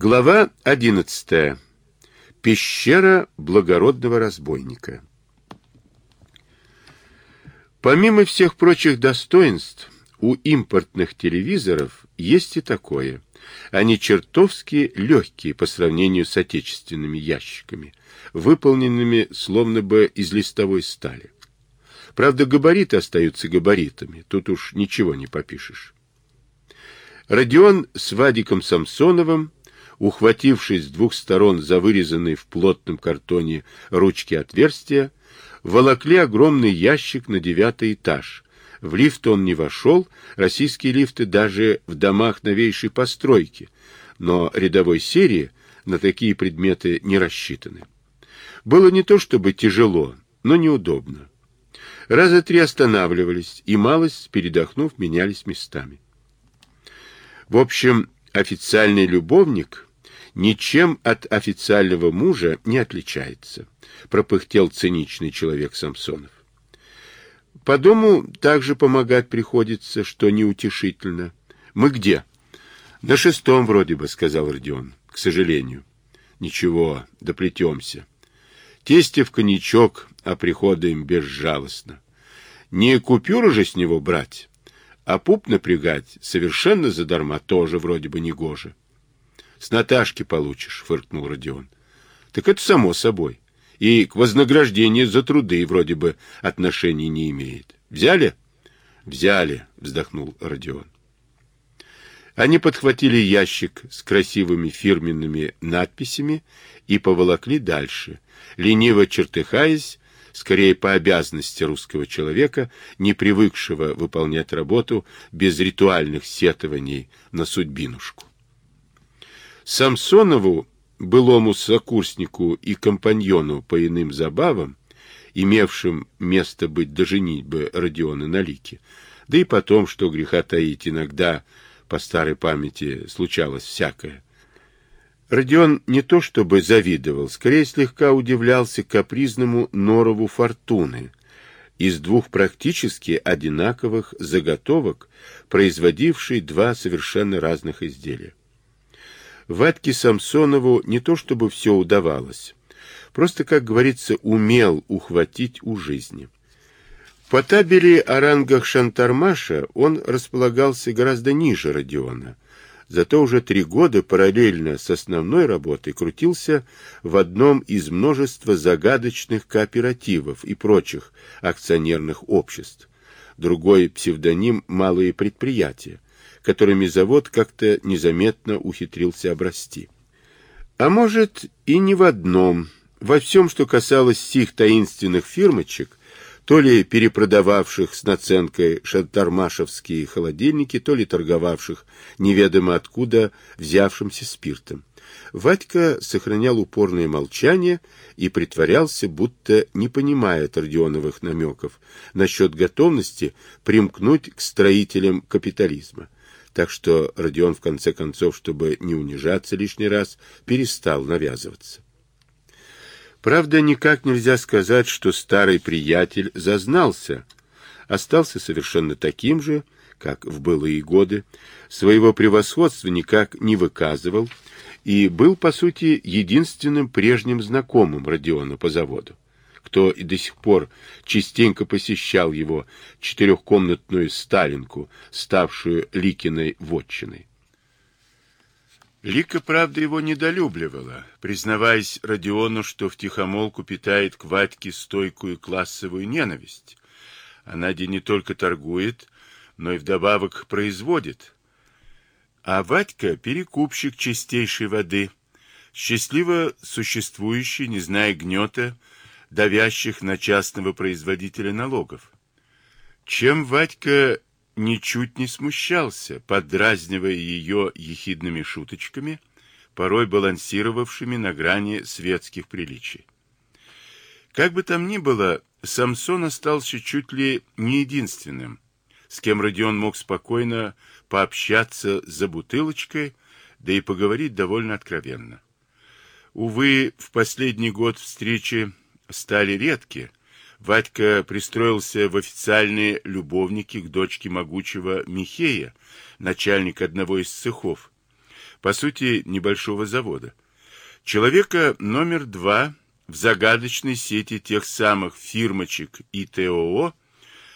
Глава 11. Пещера благородного разбойника. Помимо всех прочих достоинств, у импортных телевизоров есть и такое. Они чертовски легкие по сравнению с отечественными ящиками, выполненными словно бы из листовой стали. Правда, габариты остаются габаритами, тут уж ничего не попишешь. Родион с Вадиком Самсоновым ухватившись с двух сторон за вырезанные в плотном картоне ручки отверстия, волокли огромный ящик на девятый этаж. В лифт он не вошел, российские лифты даже в домах новейшей постройки, но рядовой серии на такие предметы не рассчитаны. Было не то чтобы тяжело, но неудобно. Раза три останавливались и, малость передохнув, менялись местами. В общем, официальный любовник ничем от официального мужа не отличается, пропыхтел циничный человек Самсонов. По дому также помогать приходится, что неутешительно. Мы где? На шестом вроде бы, сказал Родион. К сожалению. Ничего, доплетемся. Тесте в коньячок, а приходаем безжалостно. Не купюру же с него брать, а пуп напрягать совершенно задарма тоже вроде бы не гоже. С Наташки получишь, фыркнул Родион. Так это само собой. И к вознаграждению за труды вроде бы отношений не имеет. Взяли? Взяли, вздохнул Родион. Они подхватили ящик с красивыми фирменными надписями и поволокли дальше, лениво чертыхаясь, скорее по обязанности русского человека, не привыкшего выполнять работу без ритуальных сетований на судьбинушку. Самсонову, былому сокурснику и компаньону по иным забавам, имевшим место быть до женитьбы Родиона на лике, да и потом, что греха таить, иногда по старой памяти случалось всякое. Родион не то чтобы завидовал, скорее слегка удивлялся капризному норову фортуны, из двух практически одинаковых заготовок, производившей два совершенно разных изделия. Вадьке Самсонову не то чтобы все удавалось, просто, как говорится, умел ухватить у жизни. По табели о рангах Шантармаша он располагался гораздо ниже Родиона, зато уже три года параллельно с основной работой крутился в одном из множества загадочных кооперативов и прочих акционерных обществ. Другой псевдоним «Малые предприятия», которыми завод как-то незаметно ухитрился обрасти. А может, и не в одном. Во всем, что касалось сих таинственных фирмочек, то ли перепродававших с наценкой шантармашевские холодильники, то ли торговавших неведомо откуда взявшимся спиртом. Вадька сохранял упорное молчание и притворялся, будто не понимает Родионовых намеков насчет готовности примкнуть к строителям капитализма так что Родион, в конце концов, чтобы не унижаться лишний раз, перестал навязываться. Правда, никак нельзя сказать, что старый приятель зазнался, остался совершенно таким же, как в былые годы, своего превосходства никак не выказывал и был, по сути, единственным прежним знакомым Родиона по заводу кто и до сих пор частенько посещал его четырехкомнатную Сталинку, ставшую Ликиной вотчиной. Лика, правда, его недолюбливала, признаваясь Родиону, что втихомолку питает к Вадьке стойкую классовую ненависть. Она где не только торгует, но и вдобавок производит. А Вадька — перекупщик чистейшей воды, счастливо существующий, не зная гнета, давящих на частного производителя налогов. Чем Вадька ничуть не смущался, подразнивая ее ехидными шуточками, порой балансировавшими на грани светских приличий. Как бы там ни было, Самсон остался чуть ли не единственным, с кем Родион мог спокойно пообщаться за бутылочкой, да и поговорить довольно откровенно. Увы, в последний год встречи стали редки, Вадька пристроился в официальные любовники к дочке могучего Михея, начальника одного из цехов. по сути, небольшого завода. Человека номер два в загадочной сети тех самых фирмочек и ТОО,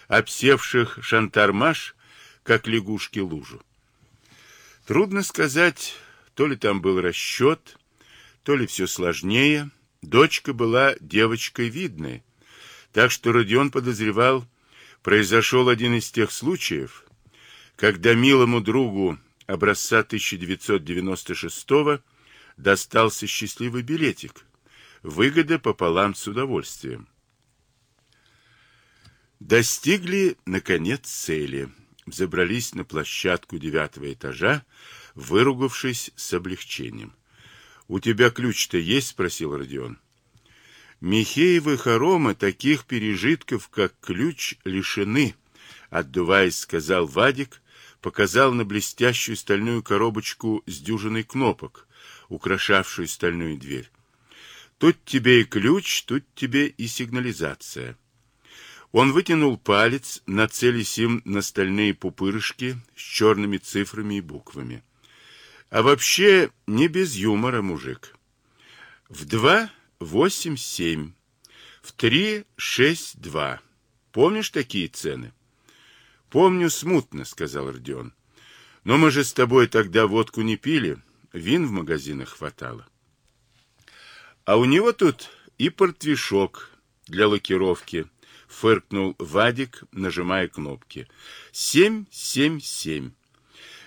обсевших Шантармаш, как лягушки лужу. Трудно сказать, то ли там был расчет, то ли все сложнее. Дочка была девочкой видной, так что Родион подозревал, произошел один из тех случаев, когда милому другу образца 1996 достался счастливый билетик. Выгода пополам с удовольствием. Достигли, наконец, цели. Забрались на площадку девятого этажа, выругавшись с облегчением. «У тебя ключ-то есть?» — спросил Родион. Михеевы хоромы таких пережитков, как ключ, лишены, отдуваясь, сказал Вадик, показал на блестящую стальную коробочку с дюжиной кнопок, украшавшую стальную дверь. Тут тебе и ключ, тут тебе и сигнализация. Он вытянул палец, нацелясь им на стальные пупырышки с черными цифрами и буквами. А вообще не без юмора, мужик. В два восемь семь, в три шесть два. Помнишь такие цены? Помню смутно, сказал Родион. Но мы же с тобой тогда водку не пили, вин в магазинах хватало. А у него тут и портвишок для лакировки, фыркнул Вадик, нажимая кнопки. Семь, семь, семь.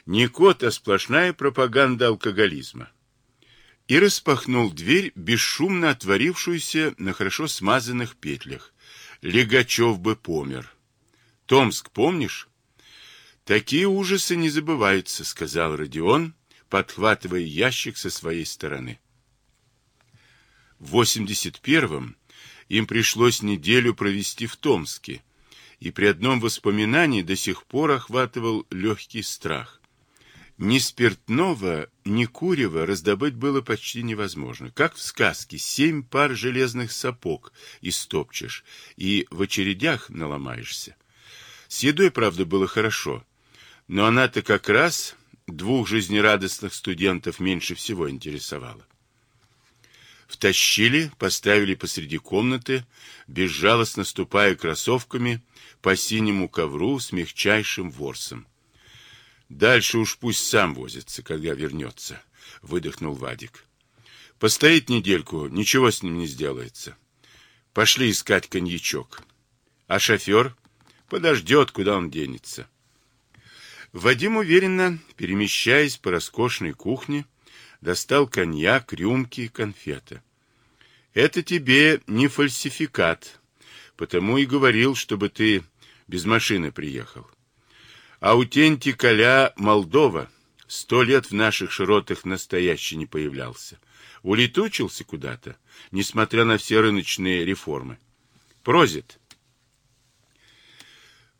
Не код, а сплошная пропаганда алкоголизма и распахнул дверь, бесшумно отворившуюся на хорошо смазанных петлях. Легачев бы помер. Томск помнишь? Такие ужасы не забываются, сказал Родион, подхватывая ящик со своей стороны. В 81-м им пришлось неделю провести в Томске, и при одном воспоминании до сих пор охватывал легкий страх. Ни спиртного, ни курева раздобыть было почти невозможно. Как в сказке, семь пар железных сапог истопчешь и в очередях наломаешься. С едой, правда, было хорошо, но она-то как раз двух жизнерадостных студентов меньше всего интересовала. Втащили, поставили посреди комнаты, безжалостно ступая кроссовками по синему ковру с мягчайшим ворсом. Дальше уж пусть сам возится, когда вернется, — выдохнул Вадик. Постоит недельку, ничего с ним не сделается. Пошли искать коньячок. А шофер подождет, куда он денется. Вадим уверенно, перемещаясь по роскошной кухне, достал коньяк, рюмки, конфеты. Это тебе не фальсификат, потому и говорил, чтобы ты без машины приехал. Аутенти Коля Молдова сто лет в наших широтах настоящий не появлялся. Улетучился куда-то, несмотря на все рыночные реформы. Прозит.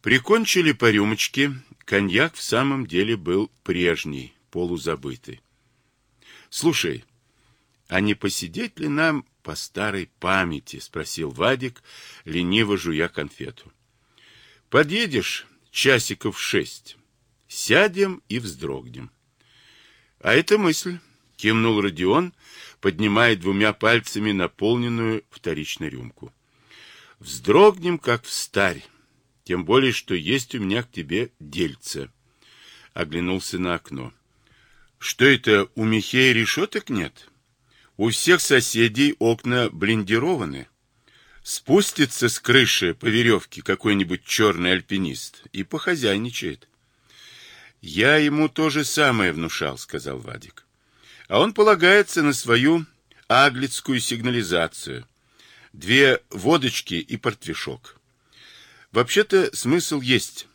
Прикончили по рюмочке. Коньяк в самом деле был прежний, полузабытый. Слушай, а не посидеть ли нам по старой памяти? Спросил Вадик, лениво жуя конфету. Подъедешь часиков шесть. Сядем и вздрогнем. А это мысль, кивнул Родион, поднимая двумя пальцами наполненную вторичную рюмку. Вздрогнем, как в старь, тем более, что есть у меня к тебе дельце. Оглянулся на окно. Что это, у Михея решеток нет? У всех соседей окна блиндированы. Спустится с крыши по веревке какой-нибудь черный альпинист и похозяйничает. Я ему то же самое внушал, сказал Вадик. А он полагается на свою аглицкую сигнализацию. Две водочки и портвишок. Вообще-то смысл есть.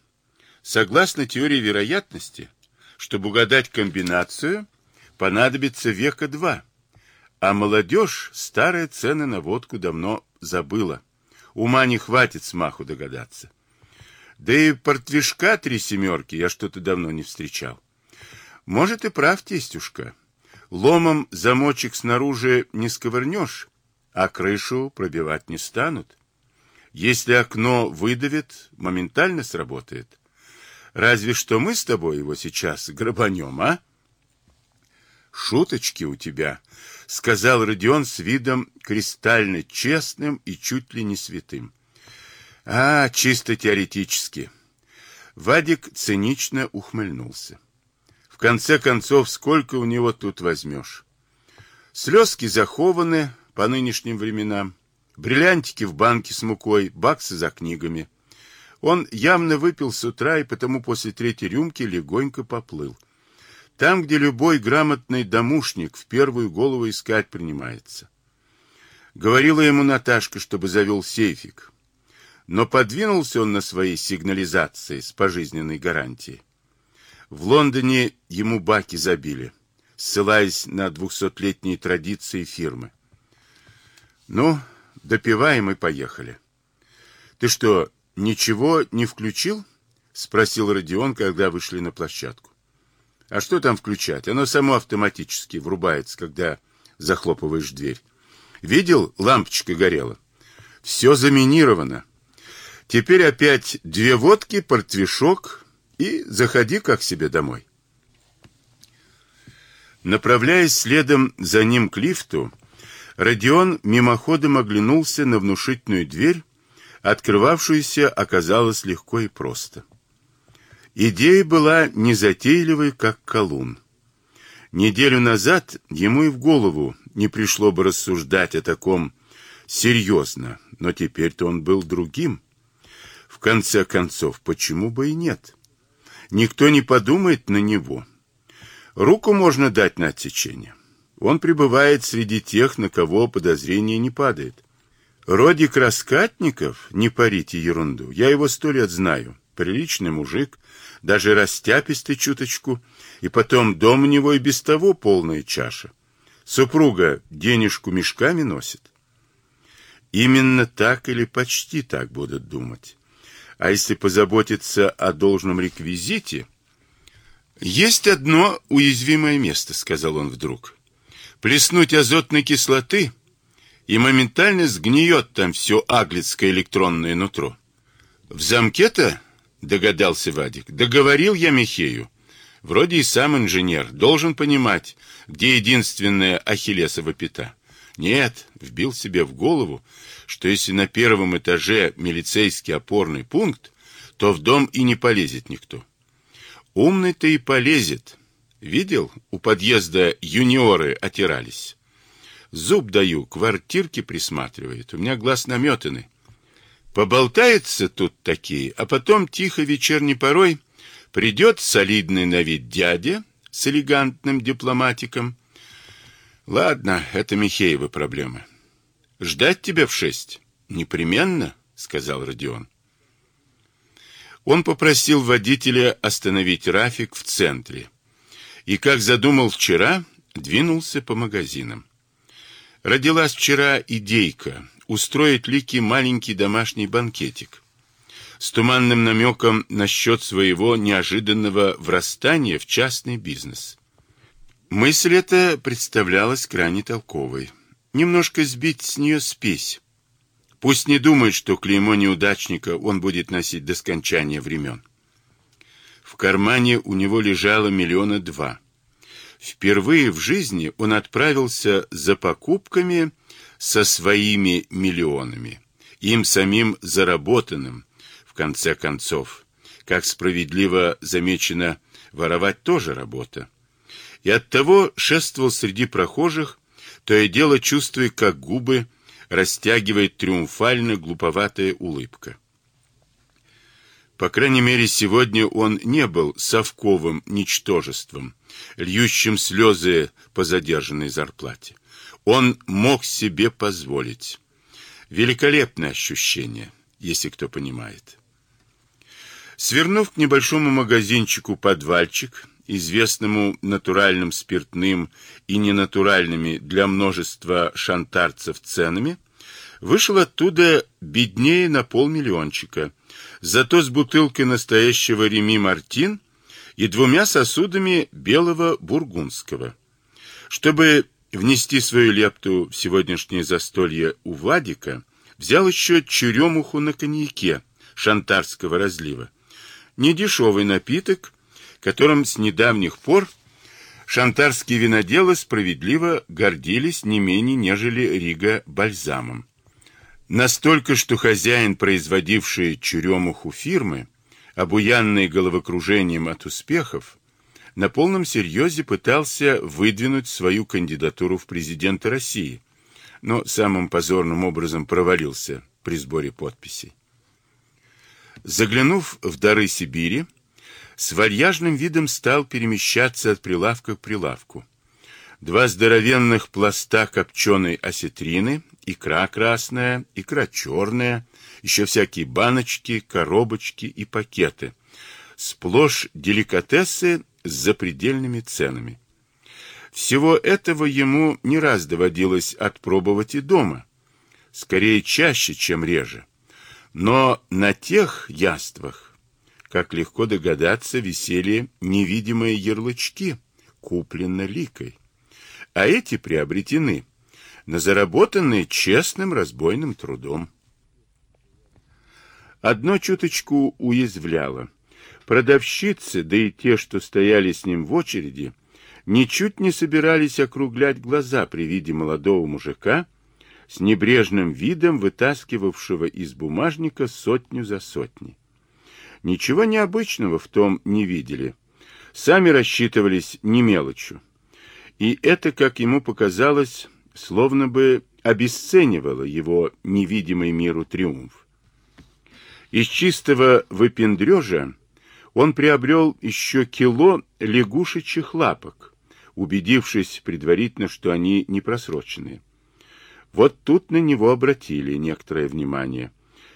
Согласно теории вероятности, чтобы угадать комбинацию, понадобится века два. А молодежь старые цены на водку давно забыла. Ума не хватит смаху догадаться. Да и портвишка три семерки я что-то давно не встречал. Может, и прав, тестюшка. Ломом замочек снаружи не сковырнешь, а крышу пробивать не станут. Если окно выдавит, моментально сработает. Разве что мы с тобой его сейчас грабанем, а? Шуточки у тебя, — сказал Родион с видом кристально честным и чуть ли не святым. — А, чисто теоретически. Вадик цинично ухмыльнулся. В конце концов, сколько у него тут возьмешь? Слезки захованы по нынешним временам, бриллиантики в банке с мукой, баксы за книгами. Он явно выпил с утра и потому после третьей рюмки легонько поплыл. Там, где любой грамотный домушник в первую голову искать принимается. Говорила ему Наташка, чтобы завел сейфик. Но подвинулся он на своей сигнализации с пожизненной гарантией. В Лондоне ему баки забили, ссылаясь на двухсотлетние традиции фирмы. Ну, допиваем и поехали. Ты что, ничего не включил? Спросил Родион, когда вышли на площадку. А что там включать? Оно само автоматически врубается, когда захлопываешь дверь. Видел, лампочка горела. Все заминировано. Теперь опять две водки, портвишок и заходи как себе домой. Направляясь следом за ним к лифту, Родион мимоходом оглянулся на внушительную дверь, открывавшуюся оказалось легко и просто. Идея была незатейливой, как колун. Неделю назад ему и в голову не пришло бы рассуждать о таком серьезно, но теперь-то он был другим. В конце концов, почему бы и нет? Никто не подумает на него. Руку можно дать на отсечение. Он пребывает среди тех, на кого подозрение не падает. Родик Раскатников, не парите ерунду, я его сто лет знаю. Приличный мужик, даже растяпистый чуточку, и потом дом у него и без того полная чаша. Супруга денежку мешками носит. Именно так или почти так будут думать. А если позаботиться о должном реквизите... Есть одно уязвимое место, сказал он вдруг. Плеснуть азотной кислоты, и моментально сгниет там все аглицкое электронное нутро. В замке-то, догадался Вадик, договорил я Михею. Вроде и сам инженер, должен понимать, где единственная ахиллесова пята. Нет, вбил себе в голову, что если на первом этаже милицейский опорный пункт, то в дом и не полезет никто. Умный-то и полезет. Видел, у подъезда юниоры отирались. Зуб даю, квартирки присматривает, у меня глаз наметанный. Поболтается тут такие, а потом тихо вечерней порой придет солидный на вид дядя с элегантным дипломатиком, Ладно, это Михеева проблема. Ждать тебя в шесть? Непременно, сказал Родион. Он попросил водителя остановить Рафик в центре. И, как задумал вчера, двинулся по магазинам. Родилась вчера идейка устроить Лике маленький домашний банкетик с туманным намеком насчет своего неожиданного врастания в частный бизнес. Мысль эта представлялась крайне толковой. Немножко сбить с нее спесь. Пусть не думает, что клеймо неудачника он будет носить до скончания времен. В кармане у него лежало миллиона два. Впервые в жизни он отправился за покупками со своими миллионами, им самим заработанным, в конце концов. Как справедливо замечено, воровать тоже работа и оттого шествовал среди прохожих, то и дело чувствуя, как губы растягивает триумфально глуповатая улыбка. По крайней мере, сегодня он не был совковым ничтожеством, льющим слезы по задержанной зарплате. Он мог себе позволить. Великолепное ощущение, если кто понимает. Свернув к небольшому магазинчику подвальчик, известному натуральным спиртным и ненатуральными для множества шантарцев ценами, вышел оттуда беднее на полмиллиончика, зато с бутылкой настоящего Реми Мартин и двумя сосудами белого бургундского. Чтобы внести свою лепту в сегодняшнее застолье у Вадика, взял еще черемуху на коньяке шантарского разлива. Недешевый напиток, которым с недавних пор Шантарские виноделы справедливо гордились не менее, нежели Рига бальзамом. Настолько, что хозяин, производивший черемуху фирмы, обуянный головокружением от успехов, на полном серьезе пытался выдвинуть свою кандидатуру в президенты России, но самым позорным образом провалился при сборе подписей. Заглянув в дары Сибири, с вальяжным видом стал перемещаться от прилавка к прилавку. Два здоровенных пласта копченой осетрины, икра красная, икра черная, еще всякие баночки, коробочки и пакеты. Сплошь деликатесы с запредельными ценами. Всего этого ему не раз доводилось отпробовать и дома, скорее чаще, чем реже. Но на тех яствах, как легко догадаться, висели невидимые ярлычки, куплено ликой. А эти приобретены на заработанные честным разбойным трудом. Одно чуточку уязвляло. Продавщицы, да и те, что стояли с ним в очереди, ничуть не собирались округлять глаза при виде молодого мужика, с небрежным видом вытаскивавшего из бумажника сотню за сотней. Ничего необычного в том не видели. Сами рассчитывались не мелочью. И это, как ему показалось, словно бы обесценивало его невидимый миру триумф. Из чистого выпендрежа он приобрел еще кило лягушечьих лапок, убедившись предварительно, что они не просроченные. Вот тут на него обратили некоторое внимание.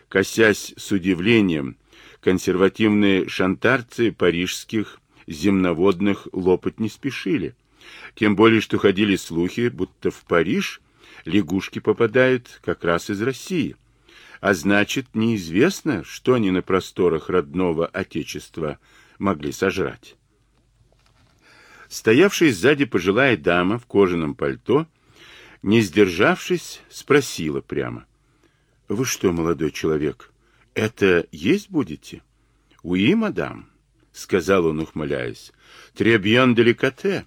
Косясь с удивлением, консервативные шантарцы парижских земноводных лопать не спешили. Тем более, что ходили слухи, будто в Париж лягушки попадают как раз из России. А значит, неизвестно, что они на просторах родного Отечества могли сожрать. Стоявшая сзади пожилая дама в кожаном пальто не сдержавшись, спросила прямо. — Вы что, молодой человек, это есть будете? — Уи, мадам, — сказал он, ухмыляясь. — Требьен деликате.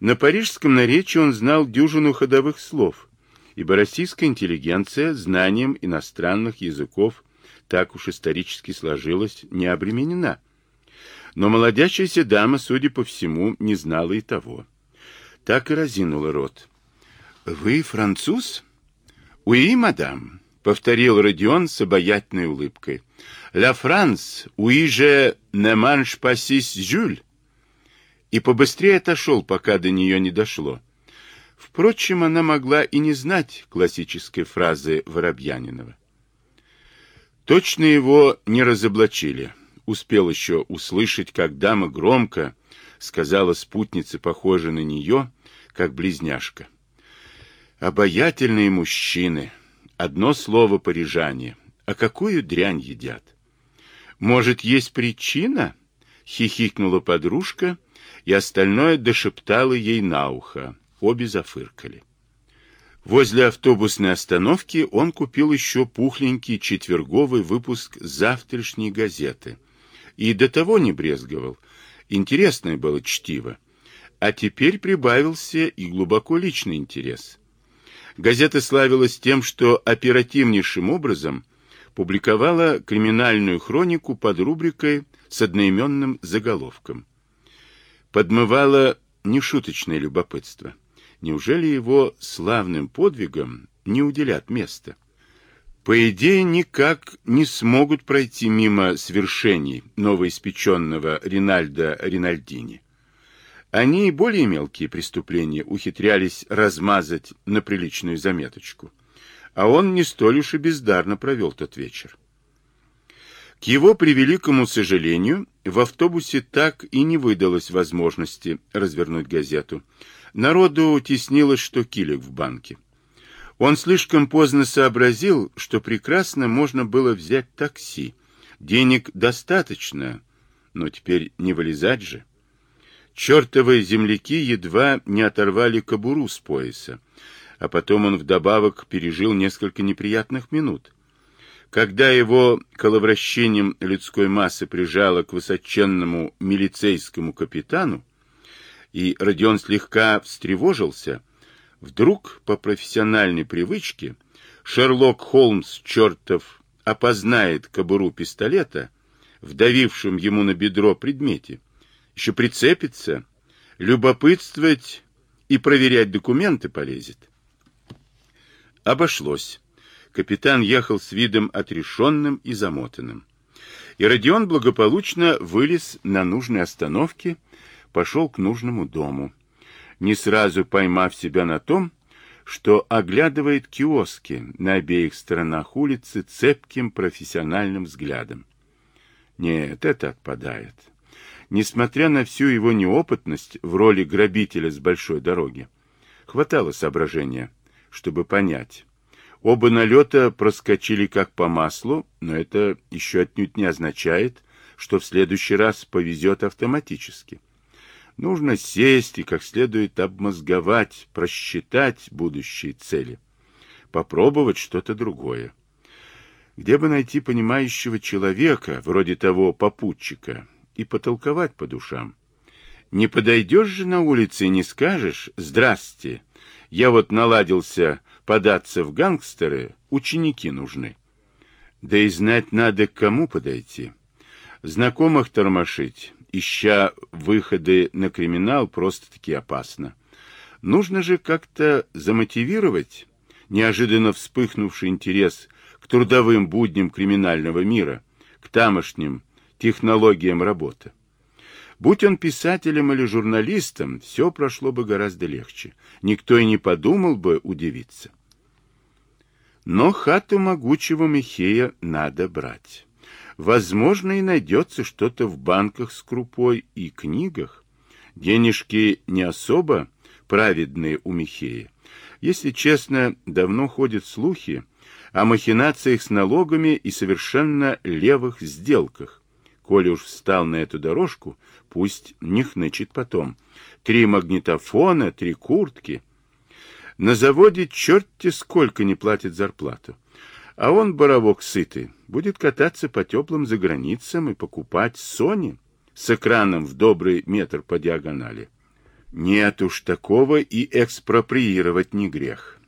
На парижском наречии он знал дюжину ходовых слов, ибо российская интеллигенция знанием иностранных языков так уж исторически сложилась, не обременена. Но молодящаяся дама, судя по всему, не знала и того. Так и разинула рот. «Вы француз?» «Уи, мадам», — повторил Родион с обаятельной улыбкой. «Ла Франс, уи же не манш пасис Жюль». И побыстрее отошел, пока до нее не дошло. Впрочем, она могла и не знать классической фразы Воробьянинова. Точно его не разоблачили. Успел еще услышать, как дама громко сказала спутнице, похожей на нее, как близняшка. Обаятельные мужчины. Одно слово парижане. А какую дрянь едят? Может, есть причина? Хихикнула подружка, и остальное дошептала ей на ухо. Обе зафыркали. Возле автобусной остановки он купил еще пухленький четверговый выпуск завтрашней газеты. И до того не брезговал. Интересное было чтиво. А теперь прибавился и глубоко личный интерес. Газета славилась тем, что оперативнейшим образом публиковала криминальную хронику под рубрикой с одноименным заголовком. Подмывала нешуточное любопытство. Неужели его славным подвигам не уделят места? По идее, никак не смогут пройти мимо свершений новоиспеченного Ринальда Ринальдини. Они и более мелкие преступления ухитрялись размазать на приличную заметочку. А он не столь уж и бездарно провел тот вечер. К его превеликому сожалению, в автобусе так и не выдалось возможности развернуть газету. Народу теснилось, что килик в банке. Он слишком поздно сообразил, что прекрасно можно было взять такси. Денег достаточно, но теперь не вылезать же. Чертовы земляки едва не оторвали кобуру с пояса, а потом он вдобавок пережил несколько неприятных минут. Когда его коловращением людской массы прижало к высоченному милицейскому капитану, и Родион слегка встревожился, вдруг по профессиональной привычке Шерлок Холмс, чертов, опознает кобуру пистолета, вдавившим ему на бедро предмете, еще прицепится, любопытствовать и проверять документы полезет. Обошлось. Капитан ехал с видом отрешенным и замотанным. И Родион благополучно вылез на нужной остановке, пошел к нужному дому, не сразу поймав себя на том, что оглядывает киоски на обеих сторонах улицы цепким профессиональным взглядом. Нет, это отпадает. Несмотря на всю его неопытность в роли грабителя с большой дороги, хватало соображения, чтобы понять. Оба налета проскочили как по маслу, но это еще отнюдь не означает, что в следующий раз повезет автоматически. Нужно сесть и как следует обмозговать, просчитать будущие цели. Попробовать что-то другое. Где бы найти понимающего человека, вроде того попутчика, и потолковать по душам? Не подойдешь же на улице и не скажешь «Здрасте, я вот наладился податься в гангстеры, ученики нужны». Да и знать надо, к кому подойти. Знакомых тормошить, ища выходы на криминал, просто-таки опасно. Нужно же как-то замотивировать неожиданно вспыхнувший интерес к трудовым будням криминального мира, к тамошним технологиям работы. Будь он писателем или журналистом, все прошло бы гораздо легче. Никто и не подумал бы удивиться. Но хату могучего Михея надо брать. Возможно, и найдется что-то в банках с крупой и книгах. Денежки не особо праведные у Михея. Если честно, давно ходят слухи о махинациях с налогами и совершенно левых сделках. Коли уж встал на эту дорожку, пусть не хнычет потом. Три магнитофона, три куртки. На заводе черти сколько не платит зарплату. А он, боровок сытый, будет кататься по теплым заграницам и покупать Сони с экраном в добрый метр по диагонали. Нет уж такого и экспроприировать не грех.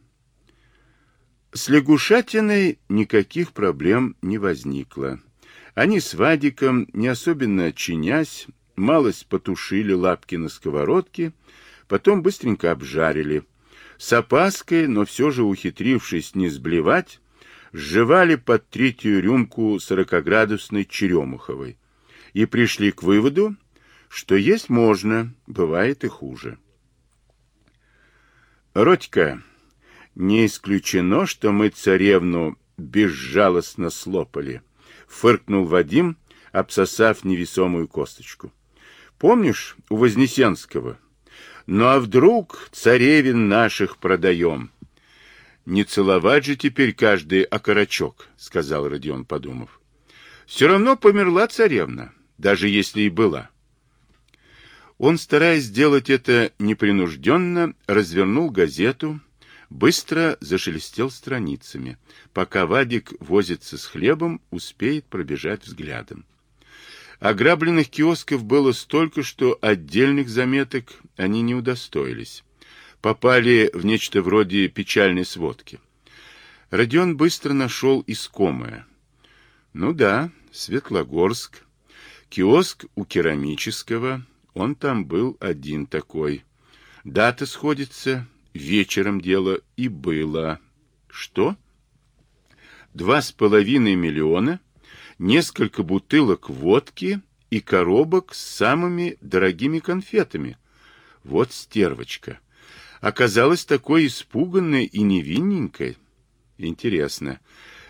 С лягушатиной никаких проблем не возникло. Они с Вадиком, не особенно чинясь, малость потушили лапки на сковородке, потом быстренько обжарили. С опаской, но все же ухитрившись не сблевать, сживали под третью рюмку сорокоградусной черемуховой и пришли к выводу, что есть можно, бывает и хуже. Родька, не исключено, что мы царевну безжалостно слопали, фыркнул Вадим, обсосав невесомую косточку. Помнишь у Вознесенского? Ну а вдруг царевин наших продаем? Не целовать же теперь каждый окорочок, сказал Родион, подумав. Все равно померла царевна, даже если и была. Он, стараясь сделать это непринужденно, развернул газету, быстро зашелестел страницами. Пока Вадик возится с хлебом, успеет пробежать взглядом. Ограбленных киосков было столько, что отдельных заметок они не удостоились попали в нечто вроде печальной сводки. Родион быстро нашел искомое. Ну да, Светлогорск. Киоск у керамического. Он там был один такой. Дата сходится, вечером дело и было. Что? Два с половиной миллиона, несколько бутылок водки и коробок с самыми дорогими конфетами. Вот стервочка оказалась такой испуганной и невинненькой. Интересно,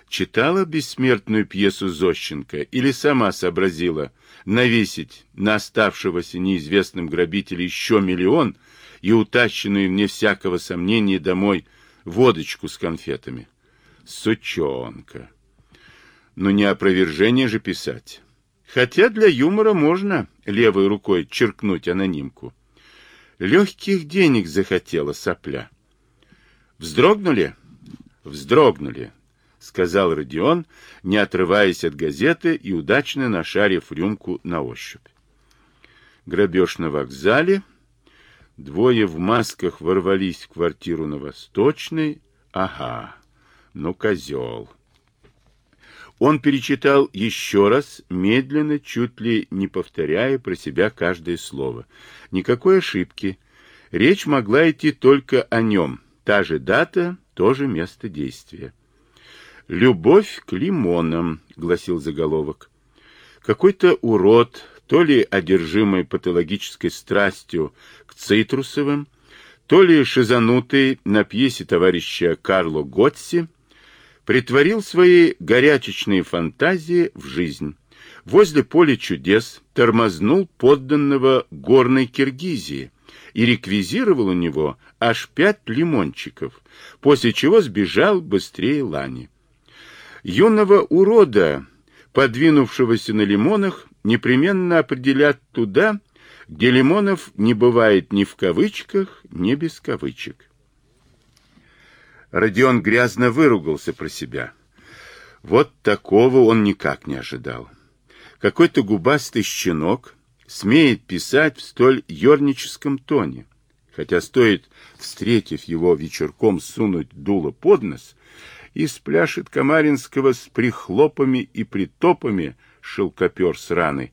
читала бессмертную пьесу Зощенко или сама сообразила навесить на оставшегося неизвестным грабителя еще миллион и утащенную, вне всякого сомнения, домой водочку с конфетами? Сучонка! Но не опровержение же писать. Хотя для юмора можно левой рукой черкнуть анонимку. Легких денег захотела сопля. Вздрогнули? Вздрогнули, сказал Родион, не отрываясь от газеты и удачно нашарив рюмку на ощупь. Грабеж на вокзале, Двое в масках ворвались в квартиру на Восточной. Ага, ну козел. Он перечитал еще раз, медленно, чуть ли не повторяя про себя каждое слово. Никакой ошибки. Речь могла идти только о нем. Та же дата, то же место действия. «Любовь к лимонам», — гласил заголовок. Какой-то урод, то ли одержимый патологической страстью к цитрусовым, то ли шизанутый на пьесе товарища Карло Готси, притворил свои горячечные фантазии в жизнь. Возле поля чудес тормознул подданного горной Киргизии и реквизировал у него аж пять лимончиков, после чего сбежал быстрее Лани. Юного урода, подвинувшегося на лимонах, непременно определят туда, где лимонов не бывает ни в кавычках, ни без кавычек. Родион грязно выругался про себя. Вот такого он никак не ожидал. Какой-то губастый щенок смеет писать в столь ерническом тоне, хотя стоит, встретив его вечерком, сунуть дуло под нос, и спляшет Камаринского с прихлопами и притопами шелкопер сраный.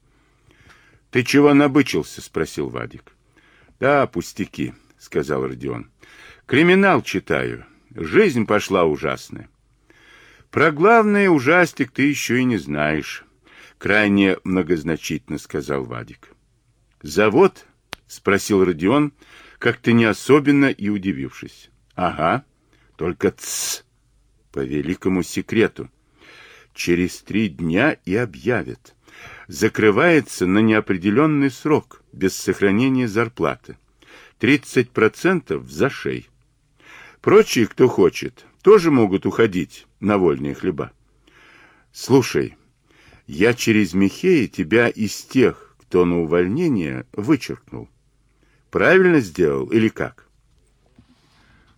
— Ты чего набычился? — спросил Вадик. — Да, пустяки, — сказал Родион. — Криминал читаю. Жизнь пошла ужасная. Про главное ужастик ты еще и не знаешь, крайне многозначительно сказал Вадик. Завод? спросил Родион, как-то не особенно и удивившись. Ага, только ц по великому секрету. Через три дня и объявят. Закрывается на неопределенный срок, без сохранения зарплаты. 30% за шей. Прочие, кто хочет, тоже могут уходить на вольные хлеба. Слушай, я через Михея тебя из тех, кто на увольнение, вычеркнул. Правильно сделал или как?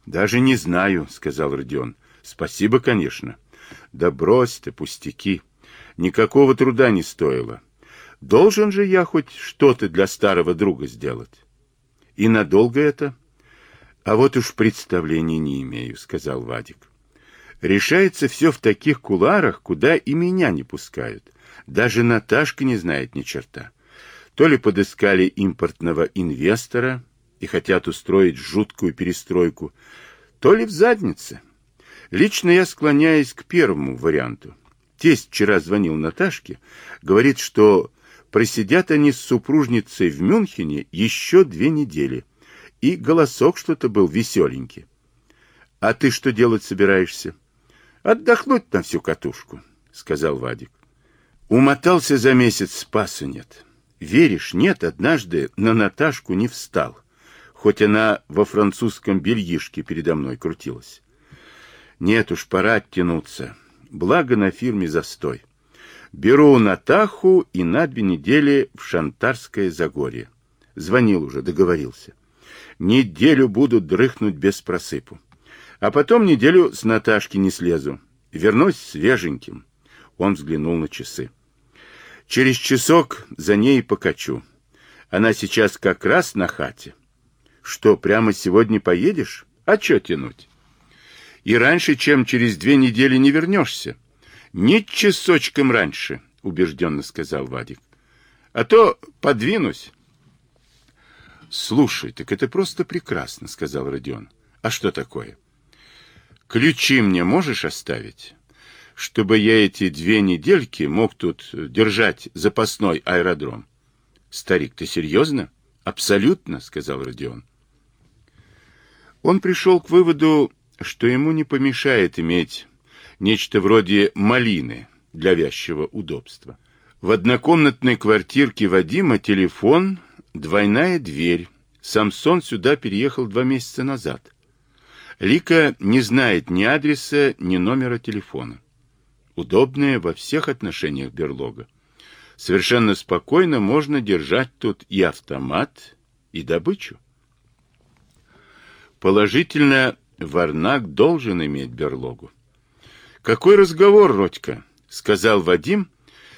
Даже не знаю, сказал Родион. Спасибо, конечно. Да брось ты, пустяки. Никакого труда не стоило. Должен же я хоть что-то для старого друга сделать. И надолго это? А вот уж представления не имею, сказал Вадик. Решается все в таких куларах, куда и меня не пускают. Даже Наташка не знает ни черта. То ли подыскали импортного инвестора и хотят устроить жуткую перестройку, то ли в заднице. Лично я склоняюсь к первому варианту. Тесть вчера звонил Наташке, говорит, что просидят они с супружницей в Мюнхене еще две недели, и голосок что-то был веселенький. — А ты что делать собираешься? — Отдохнуть на всю катушку, — сказал Вадик. Умотался за месяц, спаса нет. Веришь, нет, однажды на Наташку не встал, хоть она во французском бельишке передо мной крутилась. Нет уж, пора оттянуться. Благо на фирме застой. Беру Натаху и на две недели в Шантарское Загорье. Звонил уже, договорился. Неделю буду дрыхнуть без просыпу. А потом неделю с Наташки не слезу. Вернусь свеженьким. Он взглянул на часы. Через часок за ней покачу. Она сейчас как раз на хате. Что, прямо сегодня поедешь? А что тянуть? И раньше, чем через две недели не вернешься. Ни часочком раньше, убежденно сказал Вадик. А то подвинусь. Слушай, так это просто прекрасно, сказал Родион. А что такое? Ключи мне можешь оставить? Чтобы я эти две недельки мог тут держать запасной аэродром. Старик, ты серьезно? Абсолютно, сказал Родион. Он пришел к выводу, что ему не помешает иметь нечто вроде малины для вязчего удобства. В однокомнатной квартирке Вадима телефон Двойная дверь. Самсон сюда переехал два месяца назад. Лика не знает ни адреса, ни номера телефона. Удобная во всех отношениях берлога. Совершенно спокойно можно держать тут и автомат, и добычу. Положительно, Варнак должен иметь берлогу. «Какой разговор, Родька?» — сказал Вадим.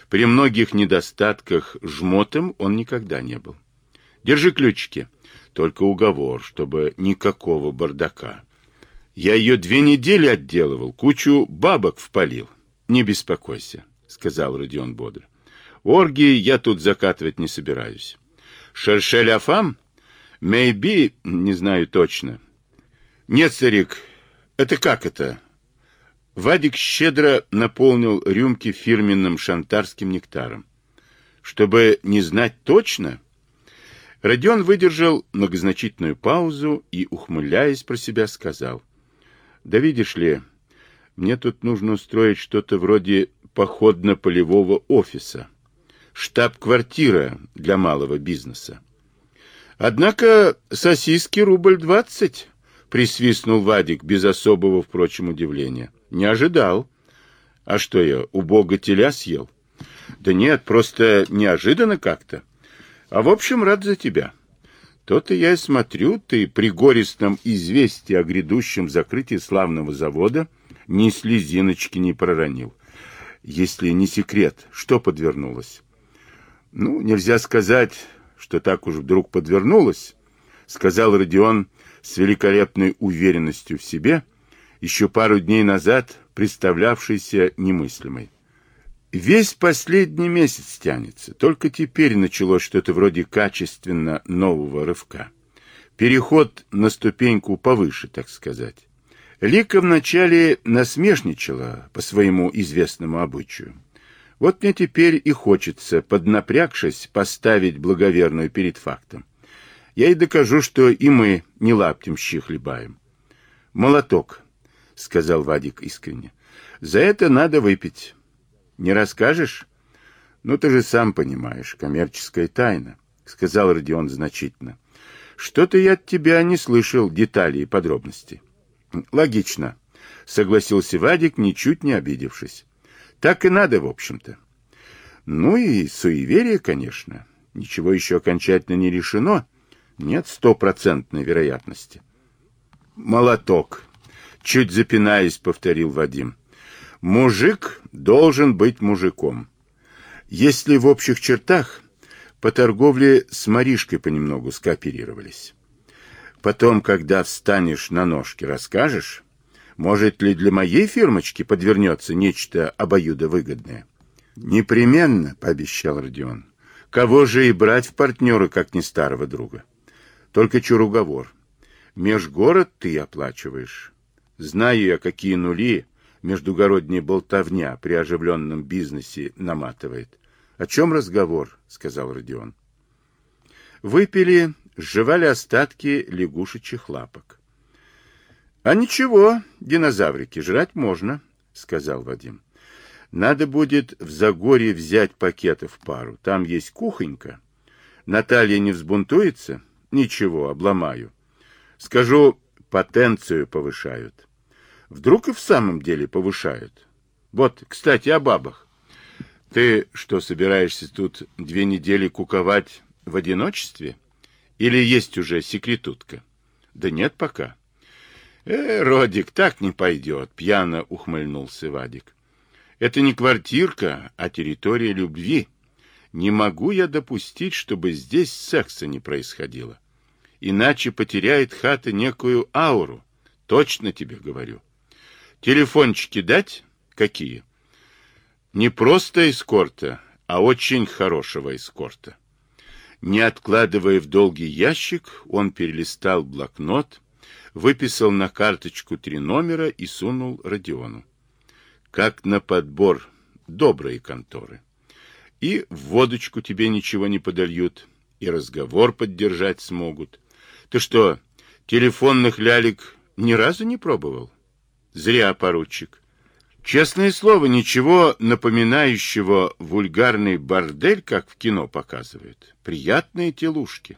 При многих недостатках жмотом он никогда не был. Держи ключики. Только уговор, чтобы никакого бардака. Я ее две недели отделывал, кучу бабок впалил. Не беспокойся, сказал Родион бодро. Оргии я тут закатывать не собираюсь. Шершель Афам? Maybe, не знаю точно. Нет, старик, это как это? Вадик щедро наполнил рюмки фирменным шантарским нектаром. Чтобы не знать точно, Родион выдержал многозначительную паузу и, ухмыляясь про себя, сказал. Да видишь ли, мне тут нужно устроить что-то вроде походно-полевого офиса. Штаб-квартира для малого бизнеса. Однако сосиски рубль двадцать, присвистнул Вадик без особого, впрочем, удивления. Не ожидал. А что я, у бога теля съел? Да нет, просто неожиданно как-то. А в общем, рад за тебя. То-то я и смотрю, ты при горестном известии о грядущем закрытии славного завода ни слезиночки не проронил. Если не секрет, что подвернулось? Ну, нельзя сказать, что так уж вдруг подвернулось, сказал Родион с великолепной уверенностью в себе, еще пару дней назад представлявшийся немыслимой. Весь последний месяц тянется, только теперь началось что-то вроде качественно нового рывка. Переход на ступеньку повыше, так сказать. Лика вначале насмешничала по своему известному обычаю. Вот мне теперь и хочется, поднапрягшись, поставить благоверную перед фактом. Я и докажу, что и мы не лаптем щи хлебаем. Молоток, — сказал Вадик искренне. — За это надо выпить. Не расскажешь? — Ну, ты же сам понимаешь, коммерческая тайна, — сказал Родион значительно. — Что-то я от тебя не слышал деталей и подробностей. — Логично, — согласился Вадик, ничуть не обидевшись. — Так и надо, в общем-то. Ну и суеверие, конечно. Ничего еще окончательно не решено. Нет стопроцентной вероятности. Молоток, Чуть запинаясь, повторил Вадим. Мужик должен быть мужиком. Если в общих чертах, по торговле с Маришкой понемногу скооперировались. Потом, когда встанешь на ножки, расскажешь, может ли для моей фирмочки подвернется нечто обоюдовыгодное? Непременно, пообещал Родион. Кого же и брать в партнеры, как не старого друга? Только чур уговор. Межгород ты оплачиваешь, Знаю я, какие нули междугородняя болтовня при оживленном бизнесе наматывает. — О чем разговор? — сказал Родион. Выпили, сживали остатки лягушечьих лапок. — А ничего, динозаврики, жрать можно, — сказал Вадим. — Надо будет в Загорье взять пакетов пару. Там есть кухонька. Наталья не взбунтуется? Ничего, обломаю. Скажу, потенцию повышают. Вдруг и в самом деле повышают. Вот, кстати, о бабах. Ты что, собираешься тут две недели куковать в одиночестве? Или есть уже секретутка? Да нет пока. Э, Родик, так не пойдет, пьяно ухмыльнулся Вадик. Это не квартирка, а территория любви. Не могу я допустить, чтобы здесь секса не происходило иначе потеряет хата некую ауру. Точно тебе говорю. Телефончики дать? Какие? Не просто эскорта, а очень хорошего эскорта. Не откладывая в долгий ящик, он перелистал блокнот, выписал на карточку три номера и сунул Родиону. Как на подбор добрые конторы. И в водочку тебе ничего не подольют, и разговор поддержать смогут. Ты что, телефонных лялек ни разу не пробовал? Зря, поручик. Честное слово, ничего напоминающего вульгарный бордель, как в кино показывают. Приятные телушки.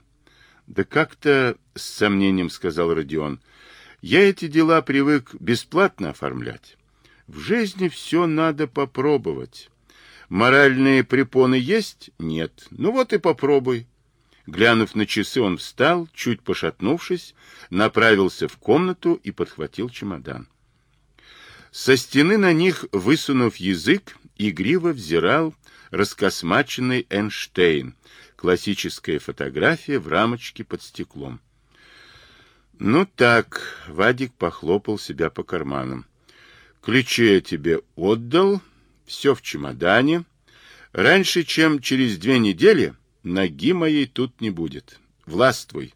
Да как-то, с сомнением сказал Родион, я эти дела привык бесплатно оформлять. В жизни все надо попробовать. Моральные препоны есть? Нет. Ну вот и попробуй. Глянув на часы, он встал, чуть пошатнувшись, направился в комнату и подхватил чемодан. Со стены на них, высунув язык, игриво взирал раскосмаченный Эйнштейн, классическая фотография в рамочке под стеклом. Ну так, Вадик похлопал себя по карманам. Ключи я тебе отдал, все в чемодане. Раньше, чем через две недели, ноги моей тут не будет. Властвуй.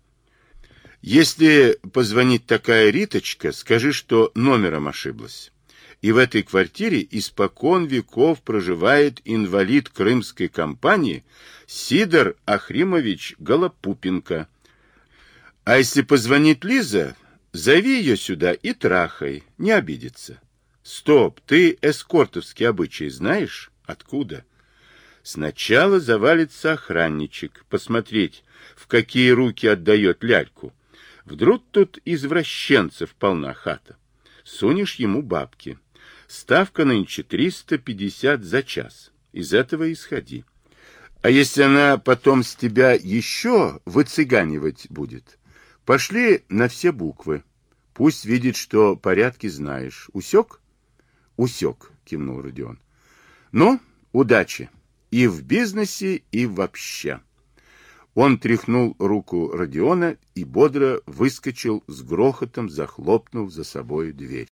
Если позвонит такая Риточка, скажи, что номером ошиблась. И в этой квартире испокон веков проживает инвалид крымской компании Сидор Ахримович Голопупенко. А если позвонит Лиза, зови ее сюда и трахай, не обидится. Стоп, ты эскортовские обычаи знаешь? Откуда? Сначала завалится охранничек, посмотреть, в какие руки отдает ляльку. Вдруг тут извращенцев полна хата. Сунешь ему бабки. Ставка нынче 350 за час. Из этого исходи. А если она потом с тебя еще выцыганивать будет, пошли на все буквы. Пусть видит, что порядки знаешь. Усек? Усек, кивнул Родион. Ну, удачи. И в бизнесе, и вообще. Он тряхнул руку Родиона и бодро выскочил с грохотом, захлопнув за собой дверь.